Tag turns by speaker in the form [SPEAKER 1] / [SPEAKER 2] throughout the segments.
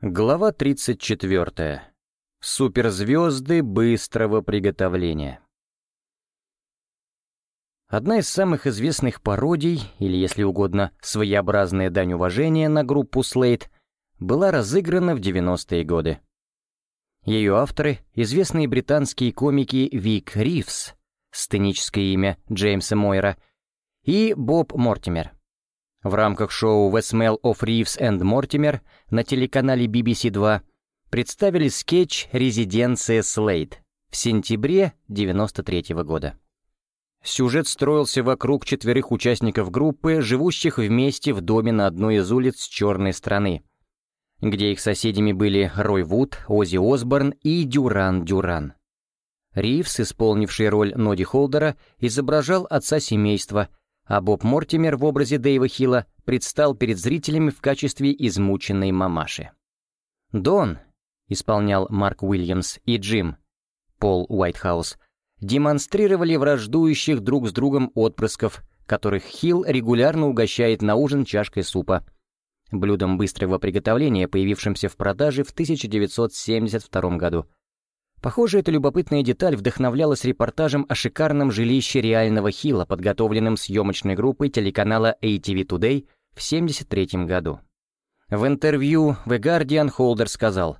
[SPEAKER 1] Глава 34. Суперзвезды быстрого приготовления. Одна из самых известных пародий, или, если угодно, своеобразная дань уважения на группу Slate, была разыграна в 90-е годы. Ее авторы — известные британские комики Вик Ривз, сценическое имя Джеймса Мойра, и Боб Мортимер. В рамках шоу «The Smell of Reeves and Mortimer» на телеканале BBC 2 представили скетч «Резиденция Слейд» в сентябре 93 -го года. Сюжет строился вокруг четверых участников группы, живущих вместе в доме на одной из улиц черной страны, где их соседями были Рой Вуд, Оззи Осборн и Дюран Дюран. Ривз, исполнивший роль Ноди Холдера, изображал отца семейства — а Боб Мортимер в образе Дэйва Хилла предстал перед зрителями в качестве измученной мамаши. «Дон», — исполнял Марк Уильямс, и Джим, Пол Уайтхаус, демонстрировали враждующих друг с другом отпрысков, которых Хилл регулярно угощает на ужин чашкой супа, блюдом быстрого приготовления, появившимся в продаже в 1972 году — Похоже, эта любопытная деталь вдохновлялась репортажем о шикарном жилище реального Хила, подготовленным съемочной группой телеканала ATV Today в 1973 году. В интервью The Guardian Холдер сказал,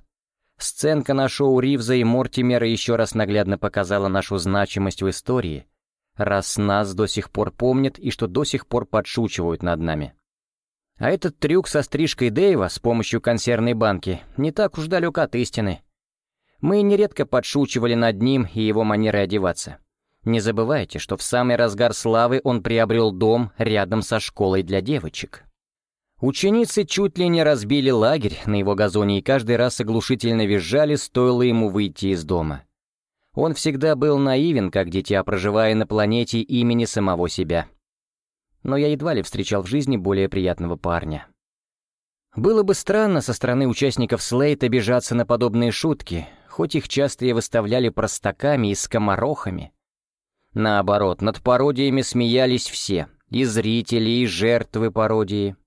[SPEAKER 1] «Сценка на шоу Ривза и Мортимера еще раз наглядно показала нашу значимость в истории, раз нас до сих пор помнят и что до сих пор подшучивают над нами. А этот трюк со стрижкой Дэйва с помощью консервной банки не так уж далек от истины». Мы нередко подшучивали над ним и его манерой одеваться. Не забывайте, что в самый разгар славы он приобрел дом рядом со школой для девочек. Ученицы чуть ли не разбили лагерь на его газоне и каждый раз оглушительно визжали, стоило ему выйти из дома. Он всегда был наивен, как дитя, проживая на планете имени самого себя. Но я едва ли встречал в жизни более приятного парня. Было бы странно со стороны участников Слейт обижаться на подобные шутки, хоть их часто и выставляли простаками и скоморохами. Наоборот, над пародиями смеялись все, и зрители, и жертвы пародии.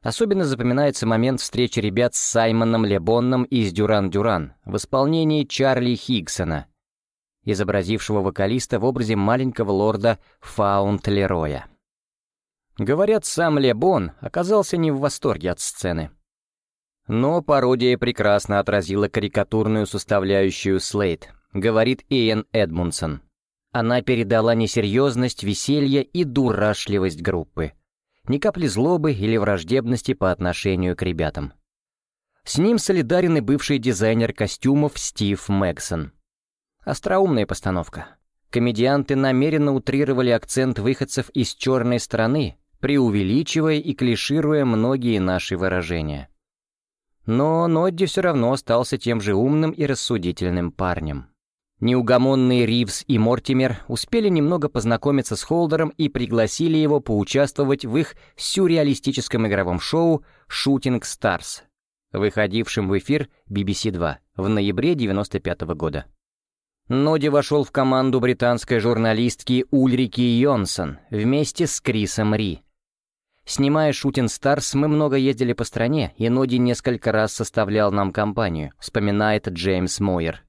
[SPEAKER 1] Особенно запоминается момент встречи ребят с Саймоном Лебонном из «Дюран-Дюран» в исполнении Чарли Хиггсона, изобразившего вокалиста в образе маленького лорда Фаунд Лероя. Говорят, сам Лебон оказался не в восторге от сцены. Но пародия прекрасно отразила карикатурную составляющую Слейд, говорит Иэн Эдмунсон. Она передала несерьезность, веселье и дурашливость группы. Ни капли злобы или враждебности по отношению к ребятам. С ним солидарен и бывший дизайнер костюмов Стив Мэгсон. Остроумная постановка. Комедианты намеренно утрировали акцент выходцев из черной страны, преувеличивая и клишируя многие наши выражения. Но Нодди все равно остался тем же умным и рассудительным парнем. Неугомонные Ривз и Мортимер успели немного познакомиться с Холдером и пригласили его поучаствовать в их сюрреалистическом игровом шоу «Shooting Stars», выходившем в эфир BBC 2 в ноябре 1995 года. Ноди вошел в команду британской журналистки Ульрики Йонсон вместе с Крисом Ри, Снимая «Шутин Старс», мы много ездили по стране, и Ноди несколько раз составлял нам компанию, вспоминает Джеймс Мойер.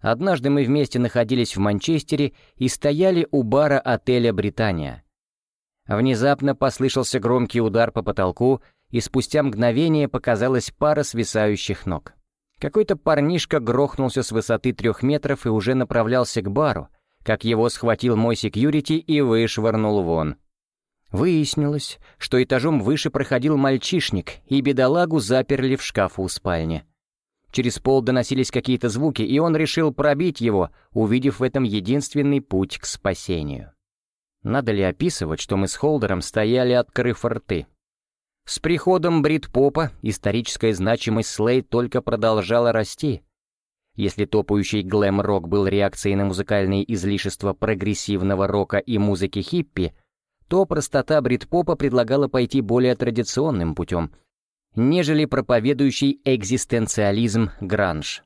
[SPEAKER 1] Однажды мы вместе находились в Манчестере и стояли у бара отеля «Британия». Внезапно послышался громкий удар по потолку, и спустя мгновение показалась пара свисающих ног. Какой-то парнишка грохнулся с высоты трех метров и уже направлялся к бару, как его схватил мой секьюрити и вышвырнул вон. Выяснилось, что этажом выше проходил мальчишник, и бедолагу заперли в шкафу у спальни. Через пол доносились какие-то звуки, и он решил пробить его, увидев в этом единственный путь к спасению. Надо ли описывать, что мы с Холдером стояли, открыв рты? С приходом брит-попа историческая значимость Слей только продолжала расти. Если топающий глэм-рок был реакцией на музыкальные излишества прогрессивного рока и музыки хиппи — то простота брит-попа предлагала пойти более традиционным путем, нежели проповедующий экзистенциализм гранж.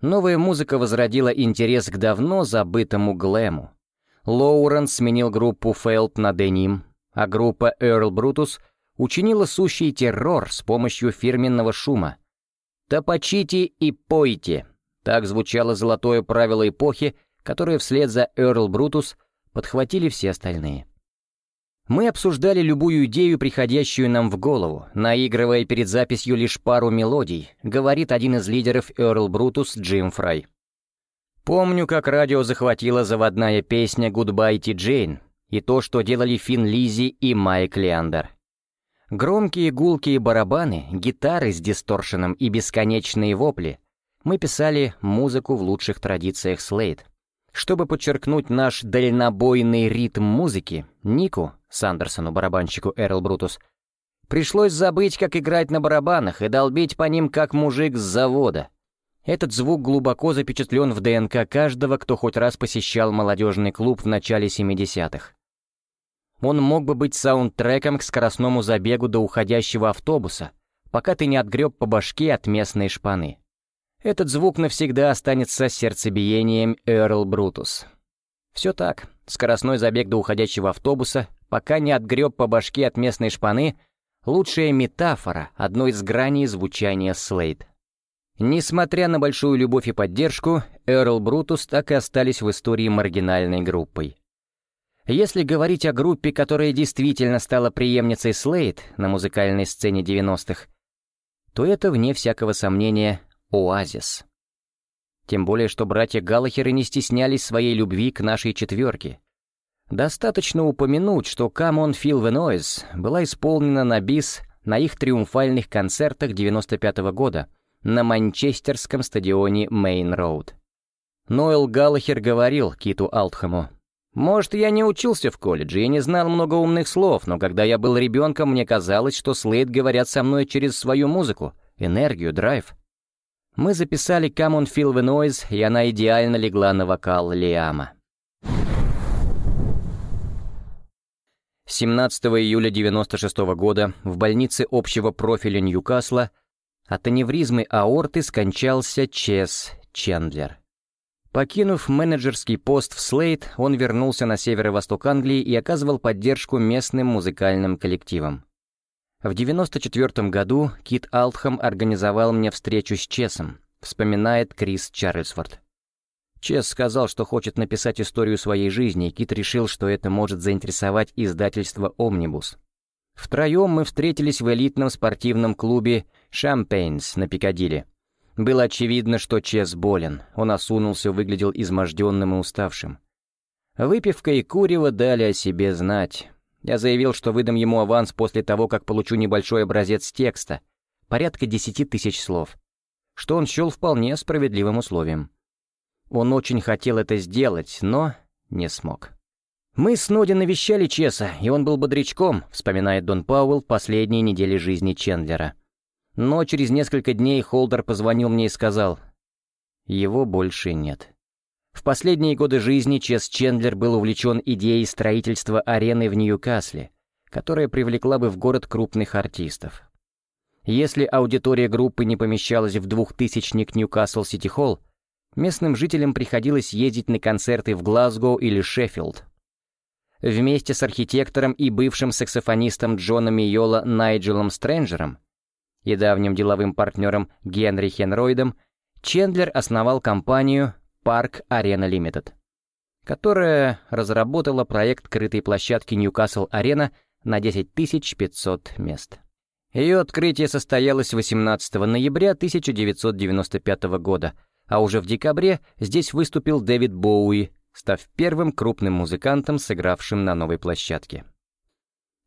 [SPEAKER 1] Новая музыка возродила интерес к давно забытому глэму. Лоуренс сменил группу Felt на Denim, а группа Earl Brutus учинила сущий террор с помощью фирменного шума, «Топочите и пойте». Так звучало золотое правило эпохи, которое вслед за Earl Brutus подхватили все остальные. Мы обсуждали любую идею, приходящую нам в голову, наигрывая перед записью лишь пару мелодий, говорит один из лидеров Earl Brutus Джим Фрай. Помню, как радио захватила заводная песня «Goodbye, Ти Джейн» и то, что делали Финн Лизи и Майк Леандер. Громкие гулкие барабаны, гитары с дисторшеном и бесконечные вопли. Мы писали музыку в лучших традициях Слейд. Чтобы подчеркнуть наш дальнобойный ритм музыки, Нику, Сандерсону, барабанщику Эрл Брутус, пришлось забыть, как играть на барабанах и долбить по ним, как мужик с завода. Этот звук глубоко запечатлен в ДНК каждого, кто хоть раз посещал молодежный клуб в начале 70-х. Он мог бы быть саундтреком к скоростному забегу до уходящего автобуса, пока ты не отгреб по башке от местной шпаны. Этот звук навсегда останется сердцебиением Эрл Брутус. Все так, скоростной забег до уходящего автобуса, пока не отгреб по башке от местной шпаны, лучшая метафора одной из граней звучания Слейд. Несмотря на большую любовь и поддержку, Эрл Брутус так и остались в истории маргинальной группой. Если говорить о группе, которая действительно стала преемницей Слейд на музыкальной сцене 90-х, то это, вне всякого сомнения, оазис. Тем более, что братья Галлахеры не стеснялись своей любви к нашей четверке. Достаточно упомянуть, что «Come on, feel the noise» была исполнена на бис на их триумфальных концертах 95 -го года на манчестерском стадионе Мейн Роуд. Ноэл Галлахер говорил Киту Алтхэму, «Может, я не учился в колледже и не знал много умных слов, но когда я был ребенком, мне казалось, что Слейд говорят со мной через свою музыку, энергию, драйв. Мы записали «Come on, feel the noise», и она идеально легла на вокал Лиама. 17 июля 96 года в больнице общего профиля Ньюкасла от аневризмы аорты скончался Чес Чендлер. Покинув менеджерский пост в Слейд, он вернулся на северо-восток Англии и оказывал поддержку местным музыкальным коллективам. В 94 году Кит Алтхам организовал мне встречу с Чесом, вспоминает Крис Чарльзфорд. Чес сказал, что хочет написать историю своей жизни, и Кит решил, что это может заинтересовать издательство «Омнибус». Втроем мы встретились в элитном спортивном клубе «Шампейнс» на Пикадилли. Было очевидно, что Чес болен, он осунулся, выглядел изможденным и уставшим. Выпивка и курево дали о себе знать. Я заявил, что выдам ему аванс после того, как получу небольшой образец текста, порядка десяти тысяч слов, что он счел вполне справедливым условием. Он очень хотел это сделать, но не смог. «Мы с Ноди навещали Чеса, и он был бодрячком», вспоминает Дон Пауэлл последние недели жизни Чендлера. Но через несколько дней Холдер позвонил мне и сказал, «Его больше нет». В последние годы жизни Чес Чендлер был увлечен идеей строительства арены в Ньюкасле, которая привлекла бы в город крупных артистов. Если аудитория группы не помещалась в двухтысячник Ньюкасл Сити Холл, местным жителям приходилось ездить на концерты в Глазго или Шеффилд. Вместе с архитектором и бывшим саксофонистом Джона Миола Найджелом Стрэнджером и давним деловым партнером Генри Хенройдом Чендлер основал компанию Park Arena Limited, которая разработала проект крытой площадки Ньюкасл Арена на 10 500 мест. Ее открытие состоялось 18 ноября 1995 года, а уже в декабре здесь выступил Дэвид Боуи, став первым крупным музыкантом, сыгравшим на новой площадке.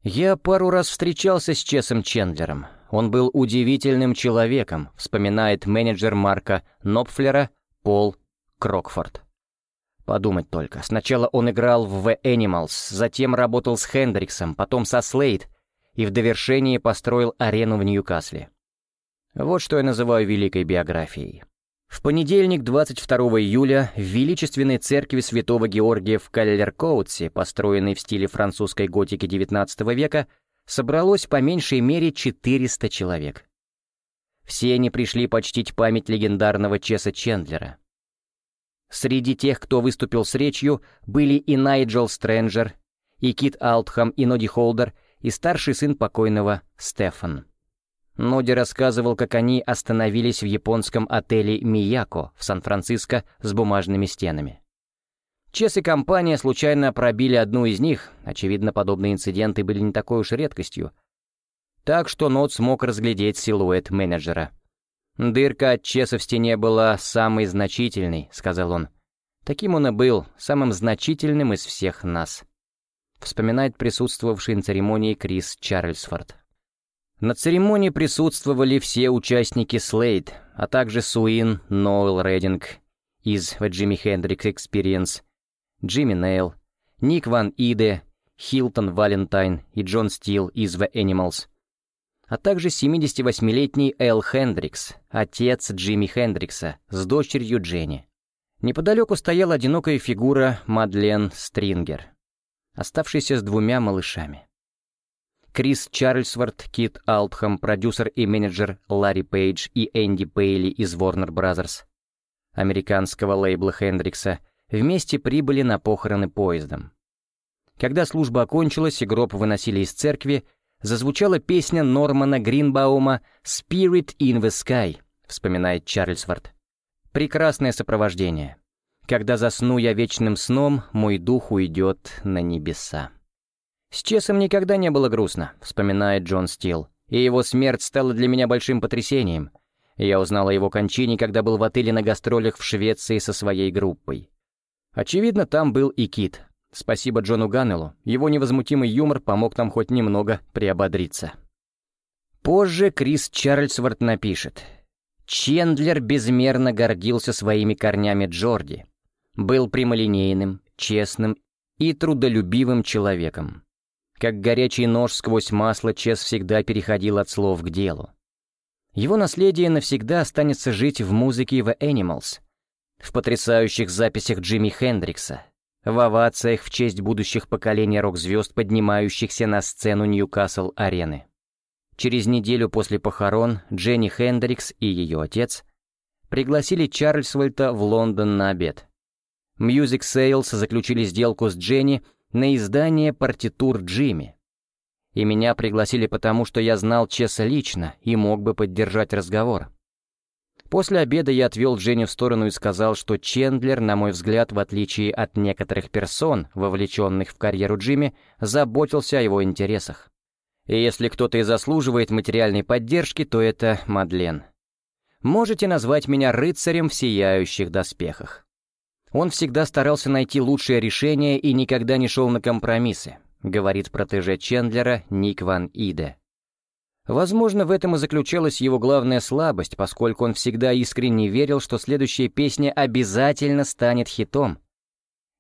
[SPEAKER 1] «Я пару раз встречался с Чесом Чендлером. Он был удивительным человеком», вспоминает менеджер Марка Нопфлера Пол Крокфорд. Подумать только. Сначала он играл в The Animals, затем работал с Хендриксом, потом со Слейд, и в довершении построил арену в Ньюкасле. Вот что я называю великой биографией. В понедельник, 22 июля, в величественной церкви святого Георгия в Каллеркоутсе, построенной в стиле французской готики XIX века, собралось по меньшей мере 400 человек. Все они пришли почтить память легендарного Чеса Чендлера. Среди тех, кто выступил с речью, были и Найджел Стрэнджер, и Кит Алтхам, и Ноди Холдер, и старший сын покойного Стефан. Ноди рассказывал, как они остановились в японском отеле «Мияко» в Сан-Франциско с бумажными стенами. Чес и компания случайно пробили одну из них, очевидно, подобные инциденты были не такой уж редкостью, так что Нот смог разглядеть силуэт менеджера. «Дырка от Чеса в стене была самой значительной», — сказал он. «Таким он и был, самым значительным из всех нас», — вспоминает присутствовавший на церемонии Крис Чарльзфорд. На церемонии присутствовали все участники Слейд, а также Суин, Ноэл Рединг из Jimi Hendrix Experience, Джимми Нейл, Ник Ван Иде, Хилтон Валентайн и Джон Стил из The Animals, а также 78-летний Эл Хендрикс, отец Джимми Хендрикса, с дочерью Дженни. Неподалеку стояла одинокая фигура Мадлен Стрингер, оставшаяся с двумя малышами. Крис Чарльзворт, Кит Алтхам, продюсер и менеджер Ларри Пейдж и Энди Пейли из Warner Brothers, американского лейбла Хендрикса, вместе прибыли на похороны поездом. Когда служба окончилась и гроб выносили из церкви, зазвучала песня Нормана Гринбаума «Spirit in the Sky», вспоминает Чарльзворт. Прекрасное сопровождение. Когда засну я вечным сном, мой дух уйдет на небеса. «С Чесом никогда не было грустно», — вспоминает Джон Стил. «И его смерть стала для меня большим потрясением. Я узнал о его кончине, когда был в отеле на гастролях в Швеции со своей группой. Очевидно, там был и Кит. Спасибо Джону Ганнеллу, его невозмутимый юмор помог нам хоть немного приободриться». Позже Крис Чарльзворт напишет. Чендлер безмерно гордился своими корнями Джорди. Был прямолинейным, честным и трудолюбивым человеком. Как горячий нож сквозь масло, Чес всегда переходил от слов к делу. Его наследие навсегда останется жить в музыке The Animals, в потрясающих записях Джимми Хендрикса, в овациях в честь будущих поколений рок-звезд, поднимающихся на сцену Ньюкасл-арены. Через неделю после похорон Дженни Хендрикс и ее отец пригласили Чарльзвольта в Лондон на обед. Music Sales заключили сделку с Дженни — на издание партитур Джимми. И меня пригласили потому, что я знал Чеса лично и мог бы поддержать разговор. После обеда я отвел Дженни в сторону и сказал, что Чендлер, на мой взгляд, в отличие от некоторых персон, вовлеченных в карьеру Джимми, заботился о его интересах. И если кто-то и заслуживает материальной поддержки, то это Мадлен. Можете назвать меня рыцарем в сияющих доспехах. Он всегда старался найти лучшее решение и никогда не шел на компромиссы, говорит протеже Чендлера Ник Ван Иде. Возможно, в этом и заключалась его главная слабость, поскольку он всегда искренне верил, что следующая песня обязательно станет хитом.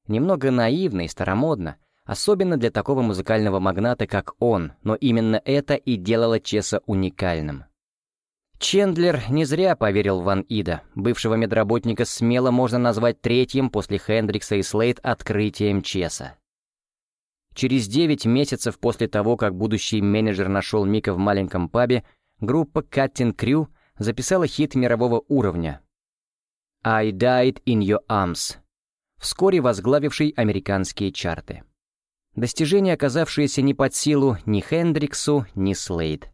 [SPEAKER 1] Немного наивно и старомодно, особенно для такого музыкального магната, как он, но именно это и делало Чеса уникальным. Чендлер не зря поверил в Ван Ида. Бывшего медработника смело можно назвать третьим после Хендрикса и Слейд открытием Чеса. Через девять месяцев после того, как будущий менеджер нашел Мика в маленьком пабе, группа Cutting Crew записала хит мирового уровня «I Died in Your Arms», вскоре возглавивший американские чарты. Достижение, оказавшееся не под силу ни Хендриксу, ни Слейд.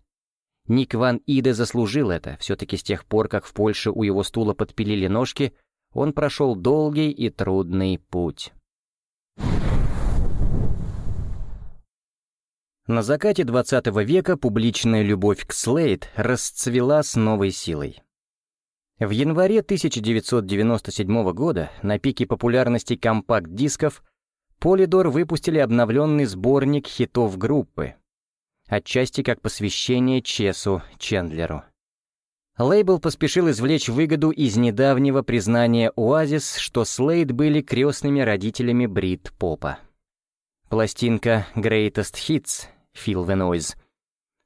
[SPEAKER 1] Ник Ван Иде заслужил это, все-таки с тех пор, как в Польше у его стула подпилили ножки, он прошел долгий и трудный путь. На закате 20 века публичная любовь к Слейд расцвела с новой силой. В январе 1997 года, на пике популярности компакт-дисков, Polydor выпустили обновленный сборник хитов группы, отчасти как посвящение Чесу Чендлеру. Лейбл поспешил извлечь выгоду из недавнего признания Оазис, что Слейд были крестными родителями брит-попа. Пластинка Greatest Hits Feel the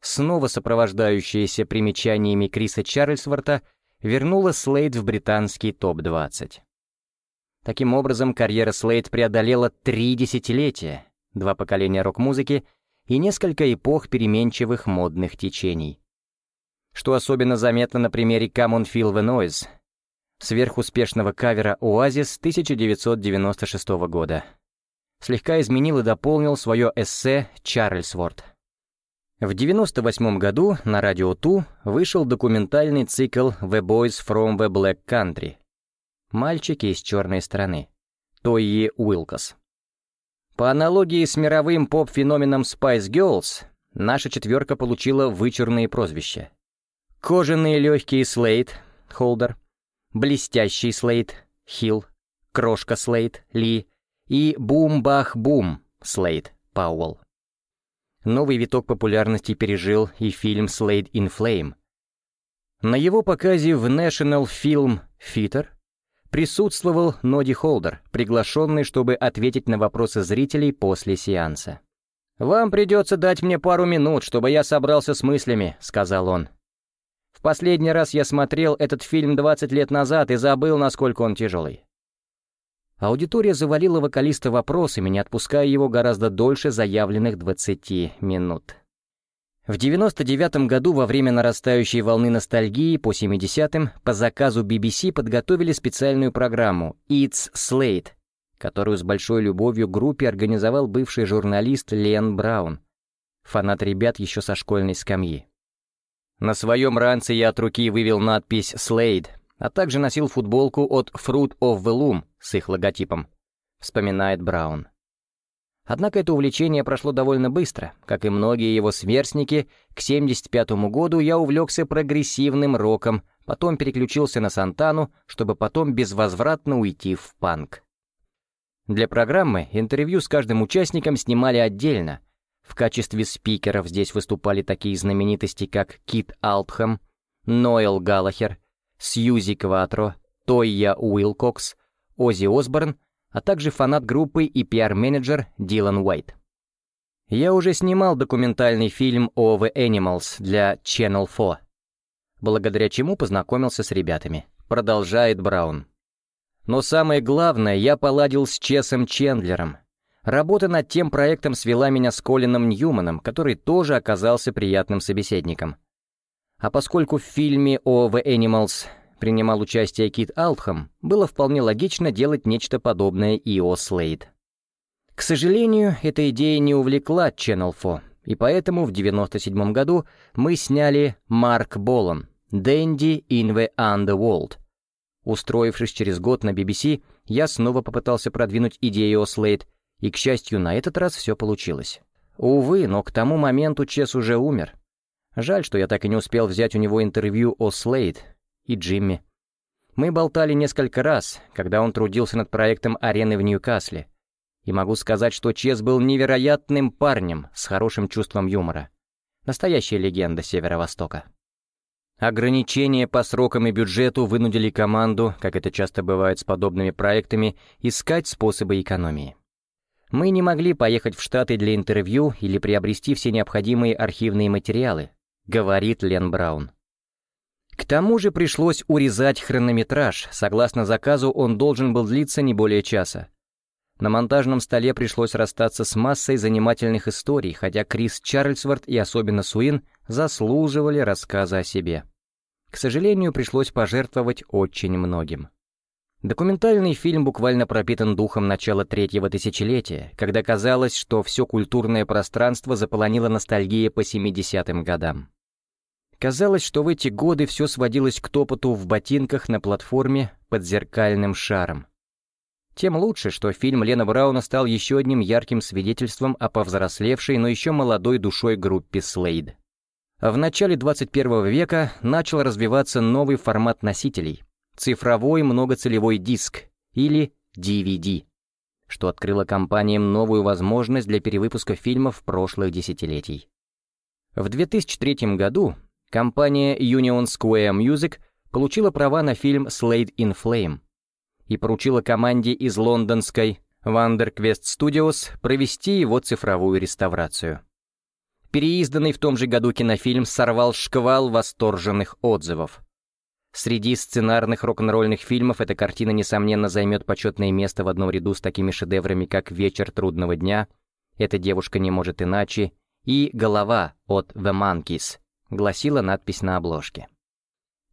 [SPEAKER 1] снова сопровождающаяся примечаниями Криса Чарльзворта, вернула Слейд в британский топ-20. Таким образом, карьера Слейд преодолела три десятилетия, два поколения рок-музыки — и несколько эпох переменчивых модных течений. Что особенно заметно на примере «Come on Feel the Noise» сверхуспешного кавера «Оазис» 1996 года. Слегка изменил и дополнил свое эссе Чарльз Ворд. В 1998 году на радио Ту вышел документальный цикл «The Boys from the Black Country» «Мальчики из черной страны» Тойи Уилкос. По аналогии с мировым поп-феноменом Spice Girls, наша четверка получила вычурные прозвища. Кожаные легкие Слейд, Холдер, блестящий Слейд, Хилл, крошка Слейд, Ли и Бум-Бах-Бум, Слейд, Пауэлл. Новый виток популярности пережил и фильм «Slade in Flame». На его показе в National Film Theater присутствовал Ноди Холдер, приглашенный, чтобы ответить на вопросы зрителей после сеанса. «Вам придется дать мне пару минут, чтобы я собрался с мыслями», — сказал он. «В последний раз я смотрел этот фильм 20 лет назад и забыл, насколько он тяжелый. Аудитория завалила вокалиста вопросами, не отпуская его гораздо дольше заявленных 20 минут. В 99 году во время нарастающей волны ностальгии по 70-м по заказу BBC подготовили специальную программу «It's Slate», которую с большой любовью группе организовал бывший журналист Лен Браун, фанат ребят еще со школьной скамьи. На своем ранце я от руки вывел надпись «Slade», а также носил футболку от Fruit of the Loom с их логотипом, вспоминает Браун. Однако это увлечение прошло довольно быстро. Как и многие его сверстники, к 75 году я увлекся прогрессивным роком, потом переключился на Сантану, чтобы потом безвозвратно уйти в панк. Для программы интервью с каждым участником снимали отдельно. В качестве спикеров здесь выступали такие знаменитости, как Кит Алтхэм, Ноэл Галлахер, Сьюзи Кватро, Тойя Уилкокс, Оззи Осборн, а также фанат группы и пиар-менеджер Дилан Уайт. Я уже снимал документальный фильм о The Animals для Channel 4, благодаря чему познакомился с ребятами, продолжает Браун. Но самое главное, я поладил с Чесом Чендлером. Работа над тем проектом свела меня с Колином Ньюманом, который тоже оказался приятным собеседником. А поскольку в фильме о The Animals принимал участие Кит Алтхам, было вполне логично делать нечто подобное и о Слейд. К сожалению, эта идея не увлекла Channel 4, и поэтому в 1997 году мы сняли «Марк Болан» «Dandy in the Underworld». Устроившись через год на BBC, я снова попытался продвинуть идею о Слейд, и, к счастью, на этот раз все получилось. Увы, но к тому моменту Чес уже умер. Жаль, что я так и не успел взять у него интервью о Слейд, и Джимми. Мы болтали несколько раз, когда он трудился над проектом арены в Ньюкасле. И могу сказать, что Чес был невероятным парнем с хорошим чувством юмора. Настоящая легенда Северо-Востока. Ограничения по срокам и бюджету вынудили команду, как это часто бывает с подобными проектами, искать способы экономии. Мы не могли поехать в Штаты для интервью или приобрести все необходимые архивные материалы, говорит Лен Браун. К тому же пришлось урезать хронометраж, согласно заказу он должен был длиться не более часа. На монтажном столе пришлось расстаться с массой занимательных историй, хотя Крис Чарльзворт и особенно Суин заслуживали рассказа о себе. К сожалению, пришлось пожертвовать очень многим. Документальный фильм буквально пропитан духом начала третьего тысячелетия, когда казалось, что все культурное пространство заполонило ностальгия по 70-м годам. Казалось, что в эти годы все сводилось к топоту в ботинках на платформе под зеркальным шаром. Тем лучше, что фильм Лена Брауна стал еще одним ярким свидетельством о повзрослевшей, но еще молодой душой группе Слейд. В начале 21 века начал развиваться новый формат носителей — цифровой многоцелевой диск или DVD, что открыло компаниям новую возможность для перевыпуска фильмов прошлых десятилетий. В 2003 году Компания Union Square Music получила права на фильм Slade in Flame и поручила команде из лондонской Wonderquest Studios провести его цифровую реставрацию. Переизданный в том же году кинофильм сорвал шквал восторженных отзывов. Среди сценарных рок-н-ролльных фильмов эта картина, несомненно, займет почетное место в одном ряду с такими шедеврами, как «Вечер трудного дня», «Эта девушка не может иначе» и «Голова» от The Monkeys, гласила надпись на обложке.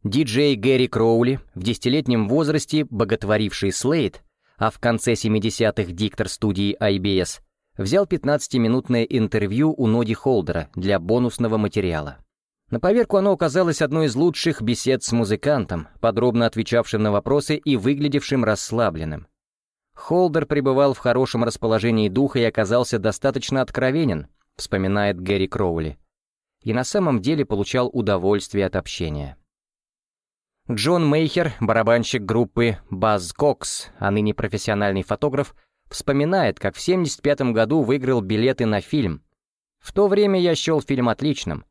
[SPEAKER 1] Диджей Гэри Кроули, в десятилетнем возрасте боготворивший Слейд, а в конце 70-х диктор студии IBS, взял 15-минутное интервью у Ноди Холдера для бонусного материала. На поверку оно оказалось одной из лучших бесед с музыкантом, подробно отвечавшим на вопросы и выглядевшим расслабленным. Холдер пребывал в хорошем расположении духа и оказался достаточно откровенен, вспоминает Гэри Кроули, и на самом деле получал удовольствие от общения. Джон Мейхер, барабанщик группы Buzz Cox, а ныне профессиональный фотограф, вспоминает, как в 1975 году выиграл билеты на фильм. В то время я счел фильм отличным.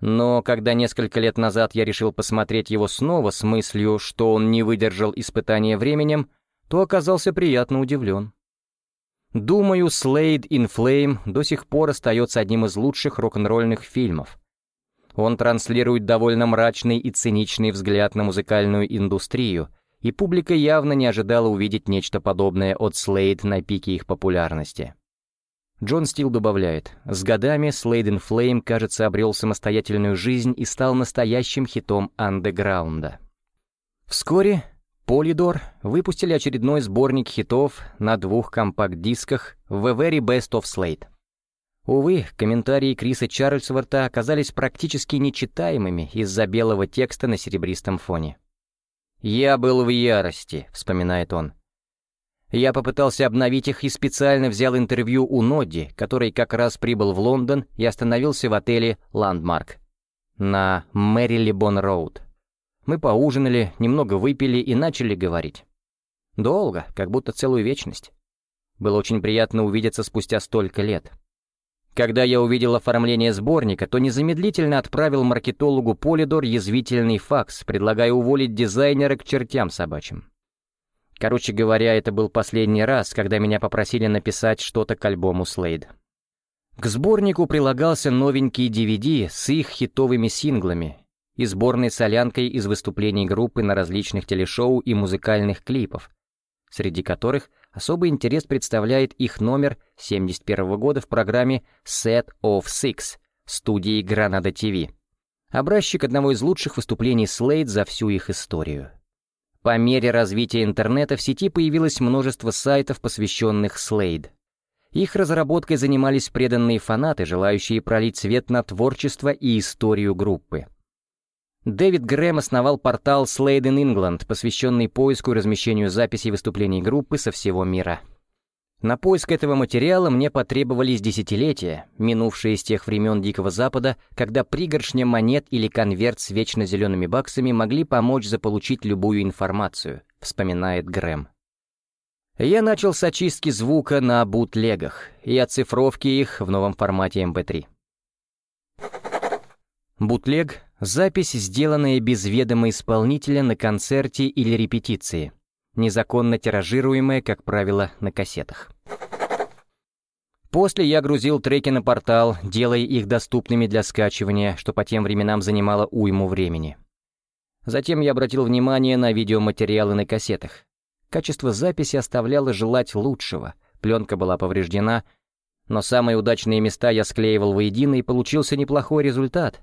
[SPEAKER 1] Но когда несколько лет назад я решил посмотреть его снова с мыслью, что он не выдержал испытания временем, то оказался приятно удивлен. Думаю, Slade in Flame до сих пор остается одним из лучших рок-н-ролльных фильмов. Он транслирует довольно мрачный и циничный взгляд на музыкальную индустрию, и публика явно не ожидала увидеть нечто подобное от Slade на пике их популярности. Джон Стил добавляет, с годами Slade in Flame, кажется, обрел самостоятельную жизнь и стал настоящим хитом андеграунда. Вскоре Polydor выпустили очередной сборник хитов на двух компакт-дисках The Very Best of Slade. Увы, комментарии Криса Чарльзворта оказались практически нечитаемыми из-за белого текста на серебристом фоне. «Я был в ярости», — вспоминает он. Я попытался обновить их и специально взял интервью у Нодди, который как раз прибыл в Лондон и остановился в отеле «Ландмарк» на Мэрилибон-Роуд. Мы поужинали, немного выпили и начали говорить. Долго, как будто целую вечность. Было очень приятно увидеться спустя столько лет. Когда я увидел оформление сборника, то незамедлительно отправил маркетологу Полидор язвительный факс, предлагая уволить дизайнера к чертям собачьим. Короче говоря, это был последний раз, когда меня попросили написать что-то к альбому Слейд. К сборнику прилагался новенький DVD с их хитовыми синглами и сборной солянкой из выступлений группы на различных телешоу и музыкальных клипов, среди которых особый интерес представляет их номер 71 года в программе Set of Six студии Granada TV, образчик одного из лучших выступлений Слейд за всю их историю. По мере развития интернета в сети появилось множество сайтов, посвященных Slade. Их разработкой занимались преданные фанаты, желающие пролить свет на творчество и историю группы. Дэвид Грэм основал портал Slade in England, посвященный поиску и размещению записей выступлений группы со всего мира. На поиск этого материала мне потребовались десятилетия, минувшие с тех времен Дикого Запада, когда пригоршня монет или конверт с вечно зелеными баксами могли помочь заполучить любую информацию, вспоминает Грэм. Я начал с очистки звука на бутлегах и оцифровки их в новом формате MP3. Бутлег — запись, сделанная без ведома исполнителя на концерте или репетиции — незаконно тиражируемые, как правило, на кассетах. После я грузил треки на портал, делая их доступными для скачивания, что по тем временам занимало уйму времени. Затем я обратил внимание на видеоматериалы на кассетах. Качество записи оставляло желать лучшего, пленка была повреждена, но самые удачные места я склеивал воедино и получился неплохой результат.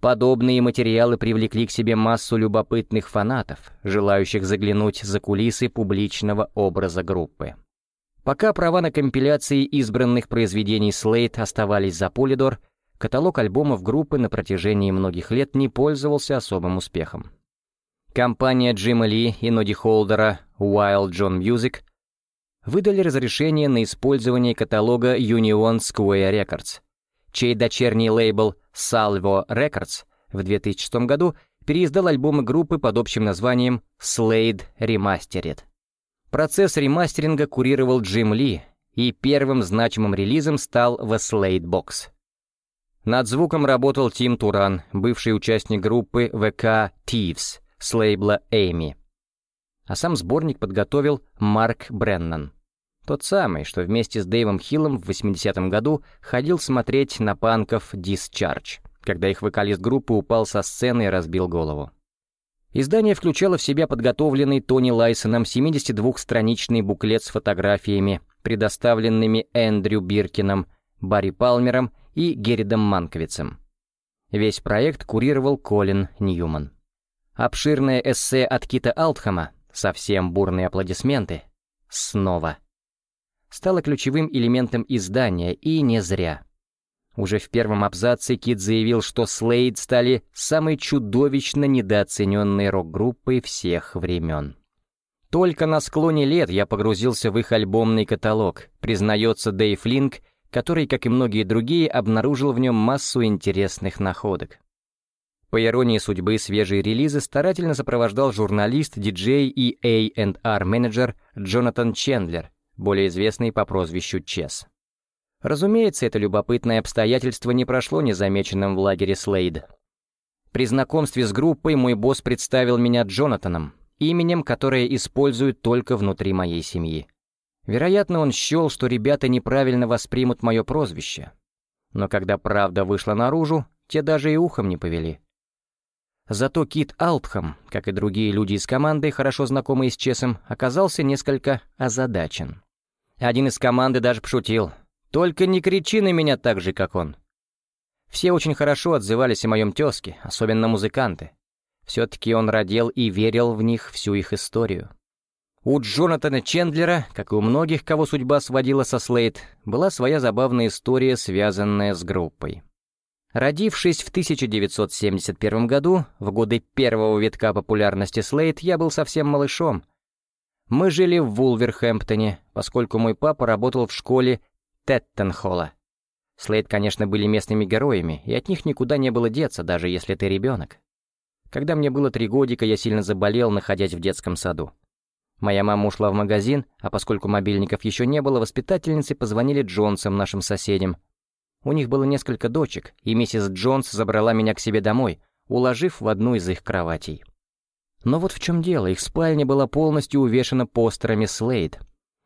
[SPEAKER 1] Подобные материалы привлекли к себе массу любопытных фанатов, желающих заглянуть за кулисы публичного образа группы. Пока права на компиляции избранных произведений Slate оставались за Polydor, каталог альбомов группы на протяжении многих лет не пользовался особым успехом. Компания Джима Ли и Ноди Холдера Wild John Music выдали разрешение на использование каталога Union Square Records, чей дочерний лейбл Salvo Records в 2006 году переиздал альбомы группы под общим названием Slade Remastered. Процесс ремастеринга курировал Джим Ли, и первым значимым релизом стал The Slade Box. Над звуком работал Тим Туран, бывший участник группы VK Thieves с лейбла Amy. А сам сборник подготовил Марк Бреннан. Тот самый, что вместе с Дэйвом Хиллом в 80-м году ходил смотреть на панков Discharge, когда их вокалист группы упал со сцены и разбил голову. Издание включало в себя подготовленный Тони Лайсоном 72-страничный буклет с фотографиями, предоставленными Эндрю Биркином, Барри Палмером и Герридом Манковицем. Весь проект курировал Колин Ньюман. Обширное эссе от Кита Алтхама, совсем бурные аплодисменты, снова стала ключевым элементом издания, и не зря. Уже в первом абзаце Кит заявил, что Слейд стали самой чудовищно недооцененной рок-группой всех времен. Только на склоне лет я погрузился в их альбомный каталог, признается Дэйв Линк, который, как и многие другие, обнаружил в нем массу интересных находок. По иронии судьбы, свежие релизы старательно сопровождал журналист, диджей и A&R-менеджер Джонатан Чендлер, более известный по прозвищу Чес. Разумеется, это любопытное обстоятельство не прошло незамеченным в лагере Слейд. При знакомстве с группой мой босс представил меня Джонатаном, именем, которое используют только внутри моей семьи. Вероятно, он счел, что ребята неправильно воспримут мое прозвище. Но когда правда вышла наружу, те даже и ухом не повели. Зато Кит Алтхам, как и другие люди из команды, хорошо знакомые с Чесом, оказался несколько озадачен. Один из команды даже пошутил. «Только не кричи на меня так же, как он». Все очень хорошо отзывались о моем тезке, особенно музыканты. Все-таки он родил и верил в них всю их историю. У Джонатана Чендлера, как и у многих, кого судьба сводила со Слейд, была своя забавная история, связанная с группой. Родившись в 1971 году, в годы первого витка популярности Слейд, я был совсем малышом. Мы жили в Вулверхэмптоне, поскольку мой папа работал в школе Теттенхолла. Слейд, конечно, были местными героями, и от них никуда не было деться, даже если ты ребенок. Когда мне было три годика, я сильно заболел, находясь в детском саду. Моя мама ушла в магазин, а поскольку мобильников еще не было, воспитательницы позвонили Джонсам, нашим соседям. У них было несколько дочек, и миссис Джонс забрала меня к себе домой, уложив в одну из их кроватей. Но вот в чем дело, их спальня была полностью увешана постерами Слейд.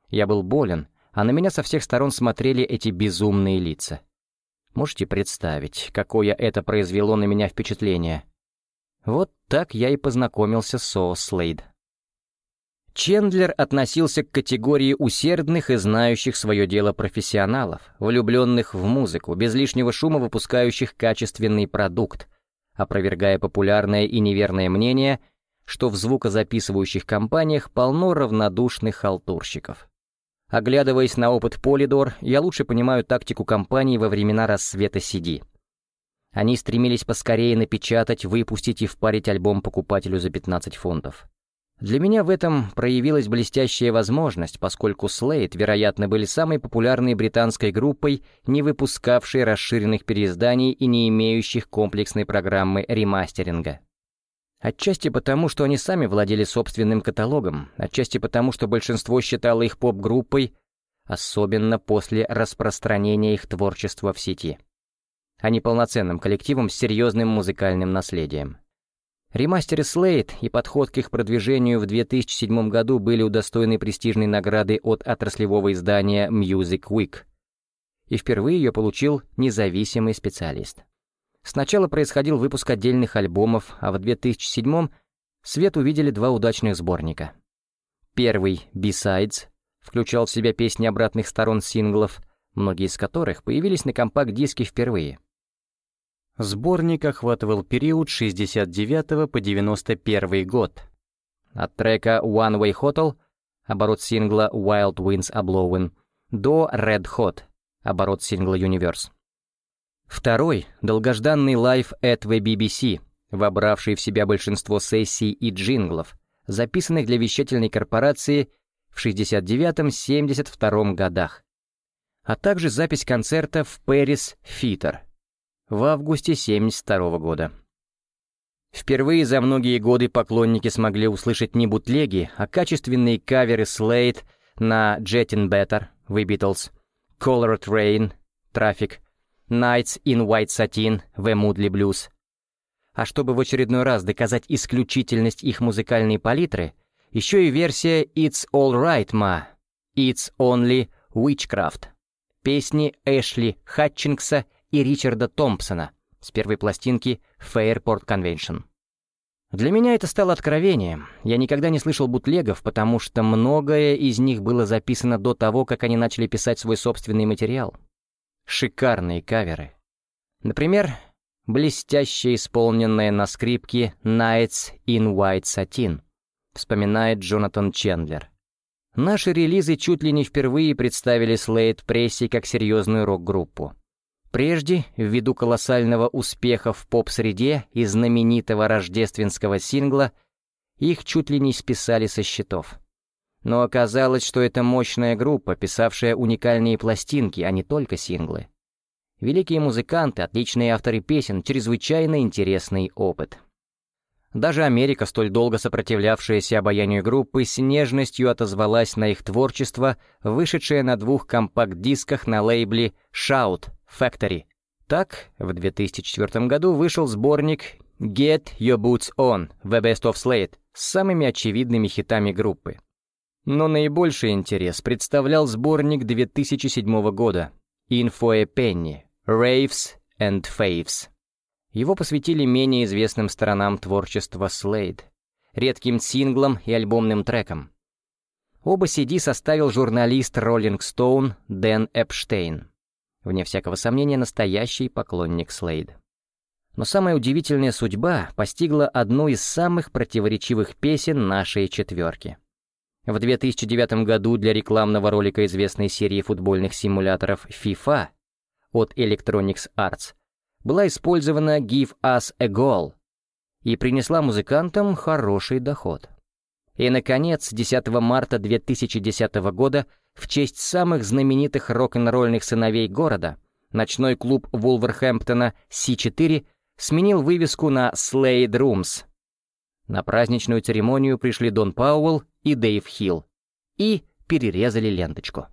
[SPEAKER 1] Я был болен, а на меня со всех сторон смотрели эти безумные лица. Можете представить, какое это произвело на меня впечатление? Вот так я и познакомился Со Слейд. Чендлер относился к категории усердных и знающих свое дело профессионалов, влюбленных в музыку, без лишнего шума выпускающих качественный продукт, опровергая популярное и неверное мнение, что в звукозаписывающих компаниях полно равнодушных халтурщиков. Оглядываясь на опыт Полидор, я лучше понимаю тактику компании во времена рассвета CD — они стремились поскорее напечатать, выпустить и впарить альбом покупателю за 15 фунтов. Для меня в этом проявилась блестящая возможность, поскольку Slate, вероятно, были самой популярной британской группой, не выпускавшей расширенных переизданий и не имеющих комплексной программы ремастеринга. Отчасти потому, что они сами владели собственным каталогом, отчасти потому, что большинство считало их поп-группой, особенно после распространения их творчества в сети а не полноценным коллективом с серьезным музыкальным наследием. Ремастеры Slate и подход к их продвижению в 2007 году были удостоены престижной награды от отраслевого издания Music Week. И впервые ее получил независимый специалист. Сначала происходил выпуск отдельных альбомов, а в 2007 свет увидели два удачных сборника. Первый, B-Sides, включал в себя песни обратных сторон синглов, многие из которых появились на компакт-диске впервые. Сборник охватывал период 69 по 91 год. От трека One Way Hotel, оборот сингла Wild Winds Are Blowing, до Red Hot, оборот сингла Universe. Второй — долгожданный Live at the BBC, вобравший в себя большинство сессий и джинглов, записанных для вещательной корпорации в 69-72 годах, а также запись концерта в Пэрис Фитер — в августе 72 года. Впервые за многие годы поклонники смогли услышать не бутлеги, а качественные каверы Slade на Jettin' Better, The Beatles, Colored Rain, Traffic, Nights in White Satin, The Moodly Blues. А чтобы в очередной раз доказать исключительность их музыкальной палитры, еще и версия «It's All Right, Ma», «It's Only Witchcraft», песни Эшли Хатчингса и Ричарда Томпсона с первой пластинки Fairport Convention. Для меня это стало откровением. Я никогда не слышал бутлегов, потому что многое из них было записано до того, как они начали писать свой собственный материал. Шикарные каверы. Например, блестяще исполненная на скрипке «Nights in White Satin», вспоминает Джонатан Чендлер. Наши релизы чуть ли не впервые представили Slade прессе как серьезную рок-группу. Прежде, ввиду колоссального успеха в поп-среде и знаменитого рождественского сингла, их чуть ли не списали со счетов. Но оказалось, что это мощная группа, писавшая уникальные пластинки, а не только синглы. Великие музыканты, отличные авторы песен, чрезвычайно интересный опыт. Даже Америка, столь долго сопротивлявшаяся обаянию группы, с нежностью отозвалась на их творчество, вышедшее на двух компакт-дисках на лейбле Shout Factory. Так, в 2004 году вышел сборник Get Your Boots On The Best of Slate с самыми очевидными хитами группы. Но наибольший интерес представлял сборник 2007 года a Penny Raves and Faves. Его посвятили менее известным сторонам творчества Slade, редким синглам и альбомным трекам. Оба CD составил журналист Rolling Stone Дэн Эпштейн. Вне всякого сомнения, настоящий поклонник Слейд. Но самая удивительная судьба постигла одну из самых противоречивых песен нашей четверки. В 2009 году для рекламного ролика известной серии футбольных симуляторов FIFA от Electronics Arts была использована «Give Us a Goal» и принесла музыкантам хороший доход. И, наконец, 10 марта 2010 года в честь самых знаменитых рок-н-ролльных сыновей города ночной клуб Вулверхэмптона C4 сменил вывеску на Slade Rooms. На праздничную церемонию пришли Дон Пауэлл и Дэйв Хилл и перерезали ленточку.